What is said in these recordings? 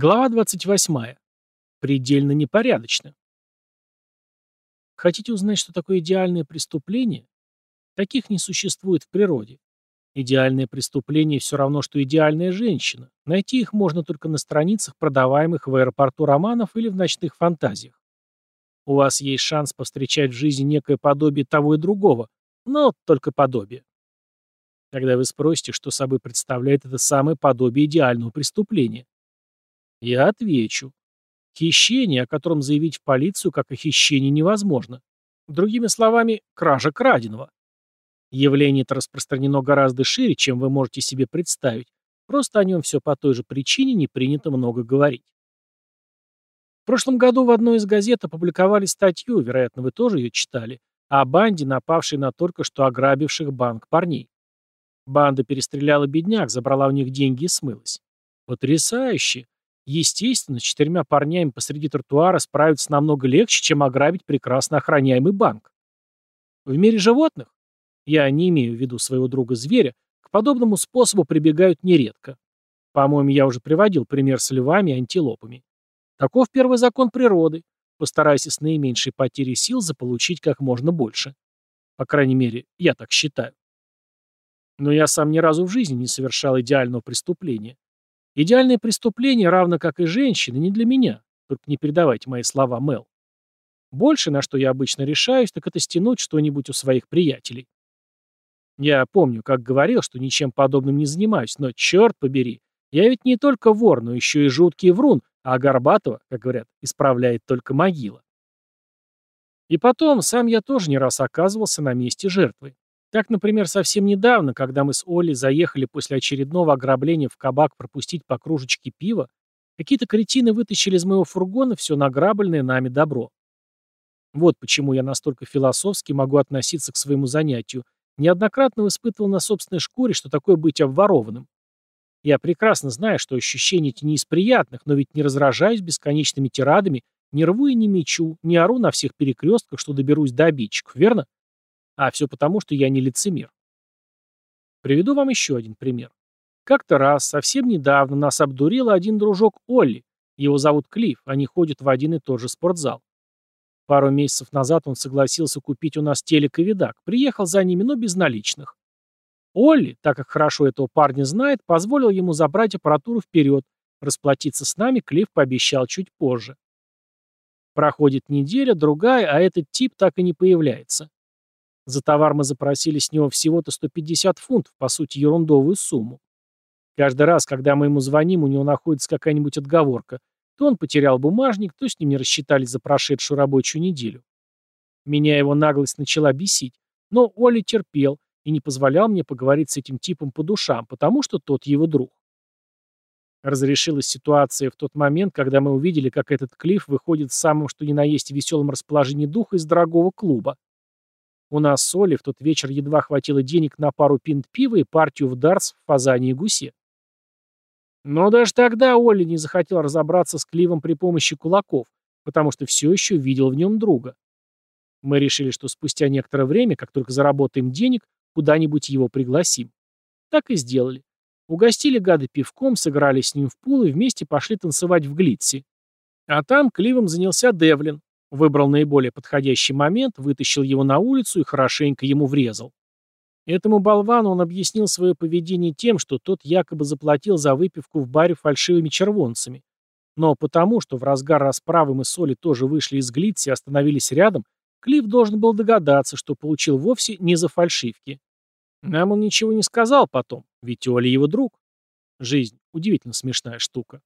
Глава 28. Предельно непорядочно. Хотите узнать, что такое идеальное преступление? Таких не существует в природе. Идеальное преступление все равно, что идеальная женщина. Найти их можно только на страницах, продаваемых в аэропорту романов или в ночных фантазиях. У вас есть шанс повстречать в жизни некое подобие того и другого, но только подобие. Когда вы спросите, что собой представляет это самое подобие идеального преступления, я отвечу. Хищение, о котором заявить в полицию как о хищении невозможно. Другими словами, кража краденого. Явление это распространено гораздо шире, чем вы можете себе представить. Просто о нем все по той же причине не принято много говорить. В прошлом году в одной из газет опубликовали статью, вероятно, вы тоже ее читали, о банде, напавшей на только что ограбивших банк парней. Банда перестреляла бедняк, забрала у них деньги и смылась. Потрясающе! Естественно, с четырьмя парнями посреди тротуара справиться намного легче, чем ограбить прекрасно охраняемый банк. В мире животных, я не имею в виду своего друга-зверя, к подобному способу прибегают нередко. По-моему, я уже приводил пример с львами и антилопами. Таков первый закон природы. Постарайся с наименьшей потерей сил заполучить как можно больше. По крайней мере, я так считаю. Но я сам ни разу в жизни не совершал идеального преступления. Идеальное преступление, равно как и женщины, не для меня. Только не передавайте мои слова, Мел. Больше, на что я обычно решаюсь, так это стянуть что-нибудь у своих приятелей. Я помню, как говорил, что ничем подобным не занимаюсь, но, черт побери, я ведь не только вор, но еще и жуткий врун, а Горбатова, как говорят, исправляет только могила. И потом, сам я тоже не раз оказывался на месте жертвы. Так, например, совсем недавно, когда мы с Олей заехали после очередного ограбления в кабак пропустить по кружечке пива, какие-то кретины вытащили из моего фургона все награбленное нами добро. Вот почему я настолько философски могу относиться к своему занятию. Неоднократно испытывал на собственной шкуре, что такое быть обворованным. Я прекрасно знаю, что ощущения эти не из приятных, но ведь не разражаюсь бесконечными тирадами, не рву и не мечу, не ору на всех перекрестках, что доберусь до обидчиков, верно? А все потому, что я не лицемер. Приведу вам еще один пример. Как-то раз, совсем недавно, нас обдурил один дружок Олли. Его зовут Клифф, они ходят в один и тот же спортзал. Пару месяцев назад он согласился купить у нас телек и видак, приехал за ними, но без наличных. Олли, так как хорошо этого парня знает, позволил ему забрать аппаратуру вперед, расплатиться с нами Клифф пообещал чуть позже. Проходит неделя, другая, а этот тип так и не появляется. За товар мы запросили с него всего-то 150 фунтов, по сути, ерундовую сумму. Каждый раз, когда мы ему звоним, у него находится какая-нибудь отговорка. То он потерял бумажник, то с ним не рассчитались за прошедшую рабочую неделю. Меня его наглость начала бесить, но Оля терпел и не позволял мне поговорить с этим типом по душам, потому что тот его друг. Разрешилась ситуация в тот момент, когда мы увидели, как этот Клифф выходит в самом что ни на есть веселом расположении духа из дорогого клуба. У нас с Олей в тот вечер едва хватило денег на пару пинт пива и партию в дартс в фазане и гусе. Но даже тогда Олли не захотел разобраться с Кливом при помощи кулаков, потому что все еще видел в нем друга. Мы решили, что спустя некоторое время, как только заработаем денег, куда-нибудь его пригласим. Так и сделали. Угостили гады пивком, сыграли с ним в пул и вместе пошли танцевать в Глитси. А там Кливом занялся Девлин, Выбрал наиболее подходящий момент, вытащил его на улицу и хорошенько ему врезал. Этому болвану он объяснил свое поведение тем, что тот якобы заплатил за выпивку в баре фальшивыми червонцами. Но потому, что в разгар расправы мы с Олей тоже вышли из Глитси и остановились рядом, Клифф должен был догадаться, что получил вовсе не за фальшивки. Нам он ничего не сказал потом, ведь Оля его друг. Жизнь — удивительно смешная штука.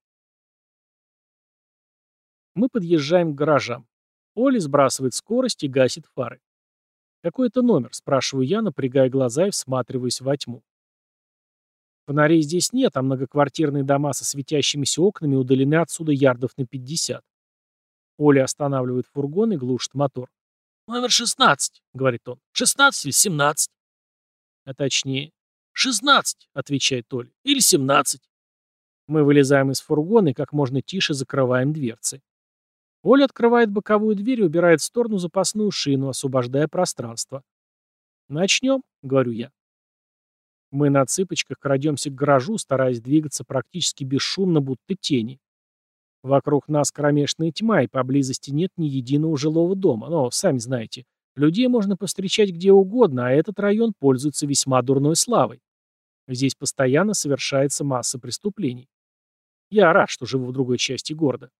Мы подъезжаем к гаражам. Оли сбрасывает скорость и гасит фары. «Какой это номер?» – спрашиваю я, напрягая глаза и всматриваясь во тьму. Фонарей здесь нет, а многоквартирные дома со светящимися окнами удалены отсюда ярдов на 50. Оля останавливает фургон и глушит мотор. «Номер 16», — говорит он. «16 или 17?» «А точнее». «16», — отвечает Оля. «Или 17». Мы вылезаем из фургона и как можно тише закрываем дверцы. Оля открывает боковую дверь и убирает в сторону запасную шину, освобождая пространство. «Начнем», — говорю я. Мы на цыпочках крадемся к гаражу, стараясь двигаться практически бесшумно, будто тени. Вокруг нас кромешная тьма, и поблизости нет ни единого жилого дома. Но, сами знаете, людей можно повстречать где угодно, а этот район пользуется весьма дурной славой. Здесь постоянно совершается масса преступлений. Я рад, что живу в другой части города.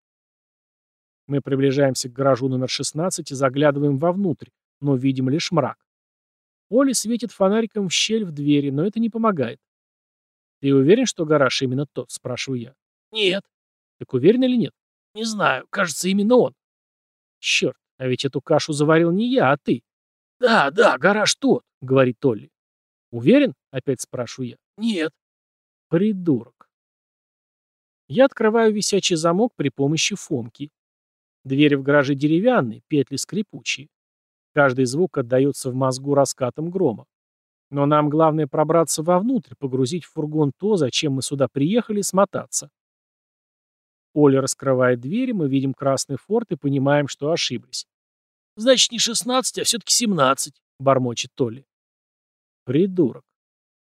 Мы приближаемся к гаражу номер 16 и заглядываем вовнутрь, но видим лишь мрак. Оля светит фонариком в щель в двери, но это не помогает. «Ты уверен, что гараж именно тот?» – спрашиваю я. «Нет». «Так уверен или нет?» «Не знаю. Кажется, именно он». «Черт, а ведь эту кашу заварил не я, а ты». «Да, да, гараж тот», — говорит Толли. «Уверен?» — опять спрашиваю я. «Нет». «Придурок». Я открываю висячий замок при помощи фомки. Двери в гараже деревянные, петли скрипучие. Каждый звук отдается в мозгу раскатом грома. Но нам главное пробраться вовнутрь, погрузить в фургон то, зачем мы сюда приехали, смотаться. Оля раскрывает дверь, мы видим красный форт и понимаем, что ошиблись. «Значит, не 16, а все-таки 17», — бормочет Толли. Придурок.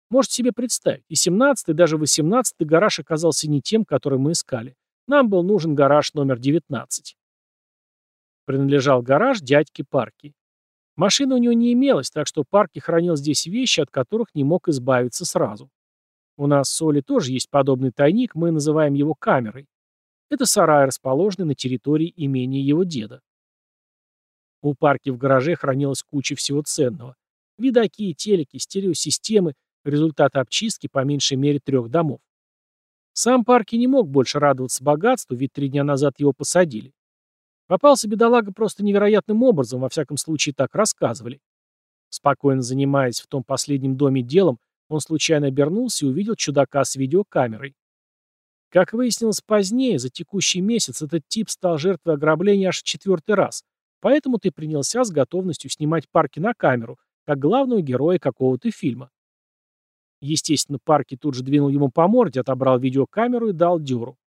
Можете себе представить, и 17 и даже 18 гараж оказался не тем, который мы искали. Нам был нужен гараж номер 19. Принадлежал гараж дядьке Парки. Машины у него не имелось, так что Парки хранил здесь вещи, от которых не мог избавиться сразу. У нас с Олей тоже есть подобный тайник, мы называем его камерой. Это сарай, расположенный на территории имения его деда. У парки в гараже хранилась куча всего ценного. Видаки, телеки, стереосистемы, результаты обчистки по меньшей мере трех домов. Сам Парки не мог больше радоваться богатству, ведь три дня назад его посадили. Попался бедолага просто невероятным образом, во всяком случае так рассказывали. Спокойно занимаясь в том последнем доме делом, он случайно обернулся и увидел чудака с видеокамерой. Как выяснилось позднее, за текущий месяц этот тип стал жертвой ограбления аж в четвертый раз, поэтому ты принялся с готовностью снимать Парки на камеру, как главного героя какого-то фильма. Естественно, Парки тут же двинул ему по морде, отобрал видеокамеру и дал дёру.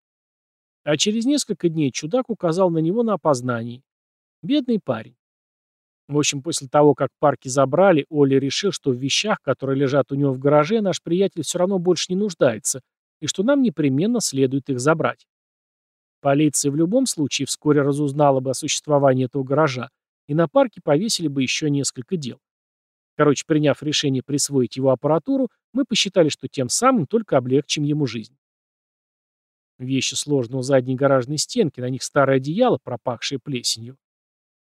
А через несколько дней чудак указал на него на опознании. Бедный парень. В общем, после того, как Парки забрали, Оля решил, что в вещах, которые лежат у него в гараже, наш приятель все равно больше не нуждается, и что нам непременно следует их забрать. Полиция в любом случае вскоре разузнала бы о существовании этого гаража, и на парке повесили бы еще несколько дел. Короче, приняв решение присвоить его аппаратуру, мы посчитали, что тем самым только облегчим ему жизнь. Вещи сложены у задней гаражной стенки, на них старое одеяло, пропахшее плесенью.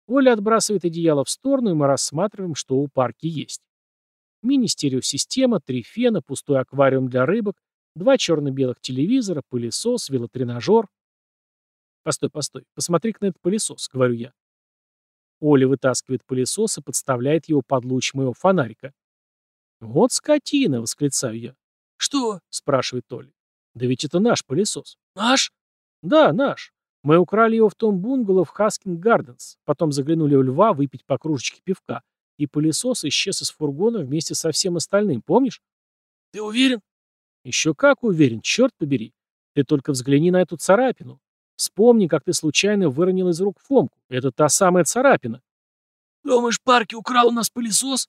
Оля отбрасывает одеяло в сторону, и мы рассматриваем, что у парки есть. Мини-стереосистема, три фена, пустой аквариум для рыбок, Два черно-белых телевизора, пылесос, велотренажер. Постой, постой, посмотри-ка на этот пылесос, говорю я. Оля вытаскивает пылесос и подставляет его под луч моего фонарика. «Вот скотина!» — восклицаю я. «Что?» — спрашивает Оля. «Да ведь это наш пылесос». «Наш?» «Да, наш. Мы украли его в том бунгало в Хаскинг Гарденс, потом заглянули у льва выпить по кружечке пивка, и пылесос исчез из фургона вместе со всем остальным, помнишь?» «Ты уверен?» Еще как уверен, черт побери. Ты только взгляни на эту царапину. Вспомни, как ты случайно выронил из рук Фомку. Это та самая царапина. Думаешь, Парки украл у нас пылесос?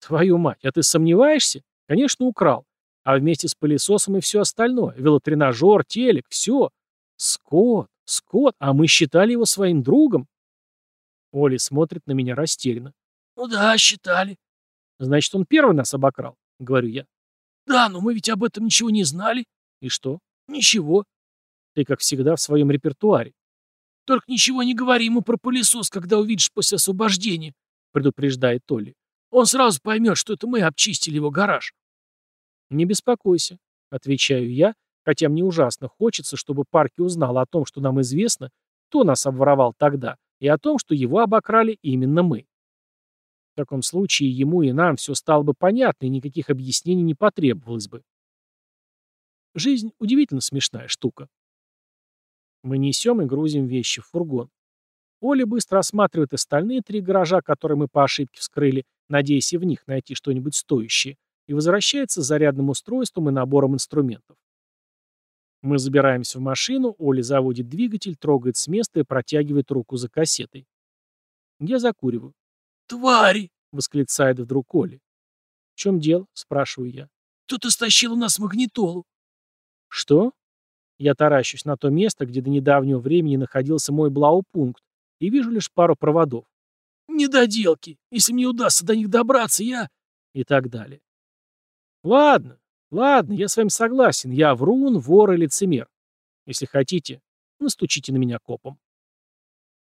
Твою мать, а ты сомневаешься? Конечно, украл. А вместе с пылесосом и все остальное. Велотренажер, телек, все. Скот, Скот, а мы считали его своим другом. Оля смотрит на меня растерянно. Ну да, считали. Значит, он первый нас обокрал, говорю я. Да, но мы ведь об этом ничего не знали. И что? Ничего. Ты, как всегда, в своем репертуаре. Только ничего не говори ему про пылесос, когда увидишь после освобождения, предупреждает Толли. Он сразу поймет, что это мы обчистили его гараж. Не беспокойся, отвечаю я, хотя мне ужасно хочется, чтобы Парки узнал о том, что нам известно, кто нас обворовал тогда, и о том, что его обокрали именно мы. В таком случае ему и нам все стало бы понятно, и никаких объяснений не потребовалось бы. Жизнь удивительно смешная штука. Мы несем и грузим вещи в фургон. Оля быстро осматривает остальные три гаража, которые мы по ошибке вскрыли, надеясь и в них найти что-нибудь стоящее, и возвращается с зарядным устройством и набором инструментов. Мы забираемся в машину, Оля заводит двигатель, трогает с места и протягивает руку за кассетой. Я закуриваю. «Твари!» — восклицает вдруг Оля. «В чем дело?» — спрашиваю я. «Кто-то стащил у нас магнитолу». «Что?» Я таращусь на то место, где до недавнего времени находился мой блаупункт, и вижу лишь пару проводов. «Недоделки! Если мне удастся до них добраться, я...» И так далее. Ладно, ладно, я с вами согласен. Я врун, вор и лицемер. Если хотите, настучите на меня копом.